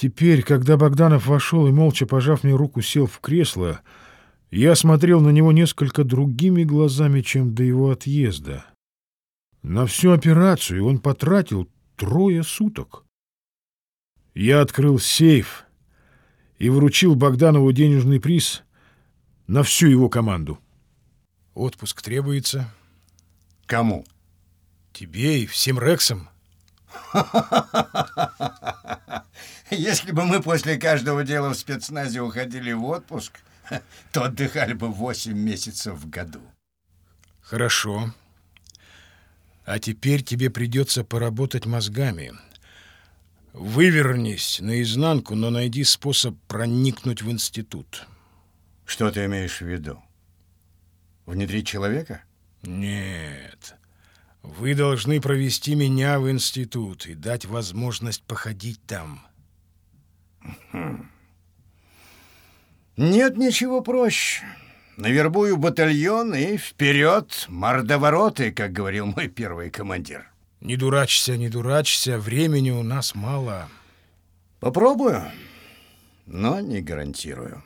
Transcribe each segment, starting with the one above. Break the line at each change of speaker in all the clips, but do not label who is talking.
Теперь, когда Богданов вошел и, молча пожав мне руку, сел в кресло, я смотрел на него несколько другими глазами, чем до его отъезда. На всю операцию он потратил трое суток. Я открыл сейф и вручил Богданову денежный приз на всю его команду. Отпуск требуется.
Кому?
Тебе и всем Рексам.
Если бы мы после каждого дела в спецназе уходили в отпуск, то отдыхали бы 8 месяцев в году.
Хорошо. А теперь тебе придется поработать мозгами. Вывернись наизнанку, но найди способ проникнуть в институт.
Что ты имеешь в виду? Внедрить человека?
Нет. Вы должны провести меня в институт и дать возможность походить там.
Нет ничего проще. Навербую батальон и вперед мордовороты, как говорил мой первый командир.
Не дурачься, не дурачься, времени у нас мало.
Попробую, но не гарантирую.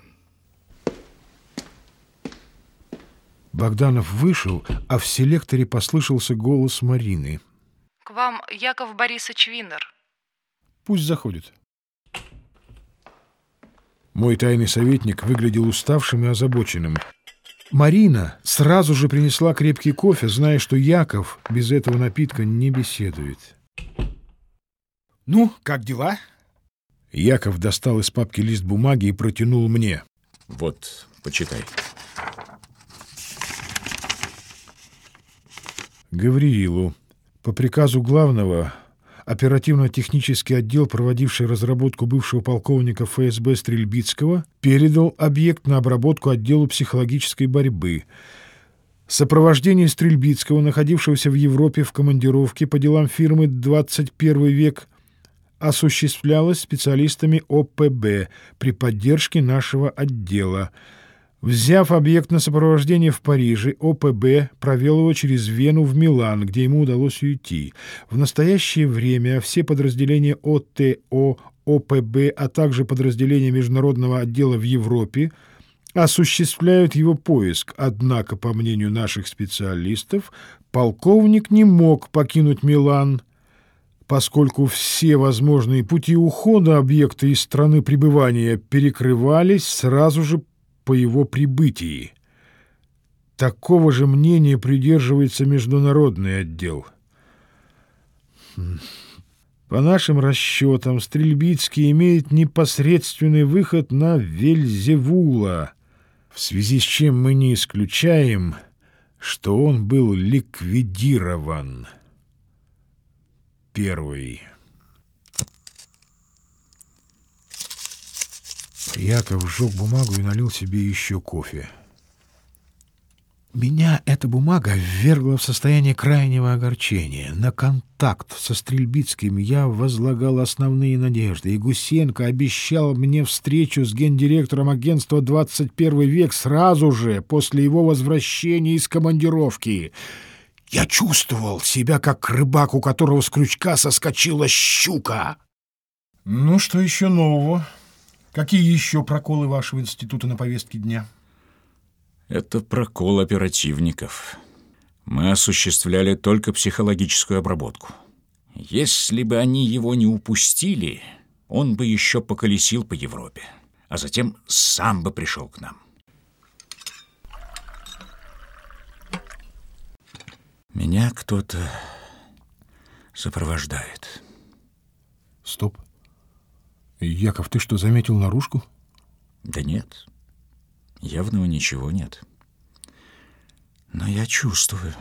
Богданов вышел, а в селекторе послышался голос Марины.
К вам Яков Борисович Винер.
Пусть заходит. Мой тайный советник выглядел уставшим и озабоченным. Марина сразу же принесла крепкий кофе, зная, что Яков без этого напитка не беседует. «Ну, как дела?» Яков достал из папки лист бумаги и протянул мне.
«Вот, почитай».
Гавриилу. По приказу главного оперативно-технический отдел, проводивший разработку бывшего полковника ФСБ Стрельбицкого, передал объект на обработку отделу психологической борьбы. Сопровождение Стрельбицкого, находившегося в Европе в командировке по делам фирмы «21 век», осуществлялось специалистами ОПБ при поддержке нашего отдела – Взяв объект на сопровождение в Париже, ОПБ провел его через Вену в Милан, где ему удалось уйти. В настоящее время все подразделения ОТО, ОПБ, а также подразделения Международного отдела в Европе осуществляют его поиск. Однако, по мнению наших специалистов, полковник не мог покинуть Милан, поскольку все возможные пути ухода объекта из страны пребывания перекрывались сразу же по его прибытии. Такого же мнения придерживается международный отдел. По нашим расчетам, Стрельбицкий имеет непосредственный выход на Вельзевула, в связи с чем мы не исключаем, что он был ликвидирован. Первый. Яков сжег бумагу и налил себе еще кофе. Меня эта бумага ввергла в состояние крайнего огорчения. На контакт со Стрельбицким я возлагал основные надежды, и Гусенко обещал мне встречу с гендиректором агентства «21 век» сразу же после его возвращения из командировки. Я чувствовал себя как рыбак, у которого с крючка соскочила щука. «Ну, что еще нового?» Какие еще проколы вашего института на повестке дня?
Это прокол оперативников. Мы осуществляли только психологическую обработку. Если бы они его не упустили, он бы еще поколесил по Европе, а затем сам бы пришел к нам. Меня кто-то сопровождает.
Стоп. Яков, ты что, заметил наружку?
Да нет. Явного ничего нет. Но я чувствую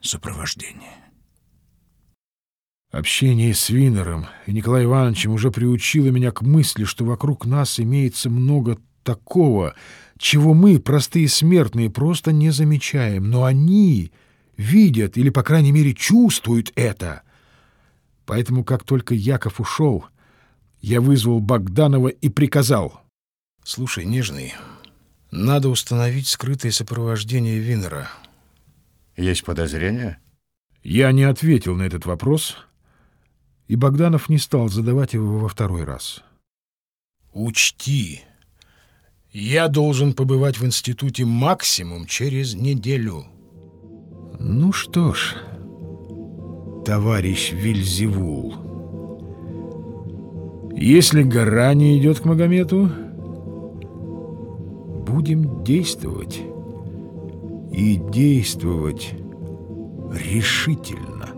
сопровождение.
Общение с Винером и Николаем Ивановичем уже приучило меня к мысли, что вокруг нас имеется много такого, чего мы, простые смертные, просто не замечаем. Но они видят или, по крайней мере, чувствуют это. Поэтому, как только Яков ушел, я вызвал Богданова и приказал. «Слушай, Нежный, надо установить скрытое сопровождение Винера».
«Есть подозрения?»
Я не ответил на этот вопрос, и Богданов не стал задавать его во второй раз. Учти, я должен побывать в институте максимум через неделю. Ну что ж, товарищ Вильзевул, если гора не идет к Магомету, будем действовать. И действовать решительно.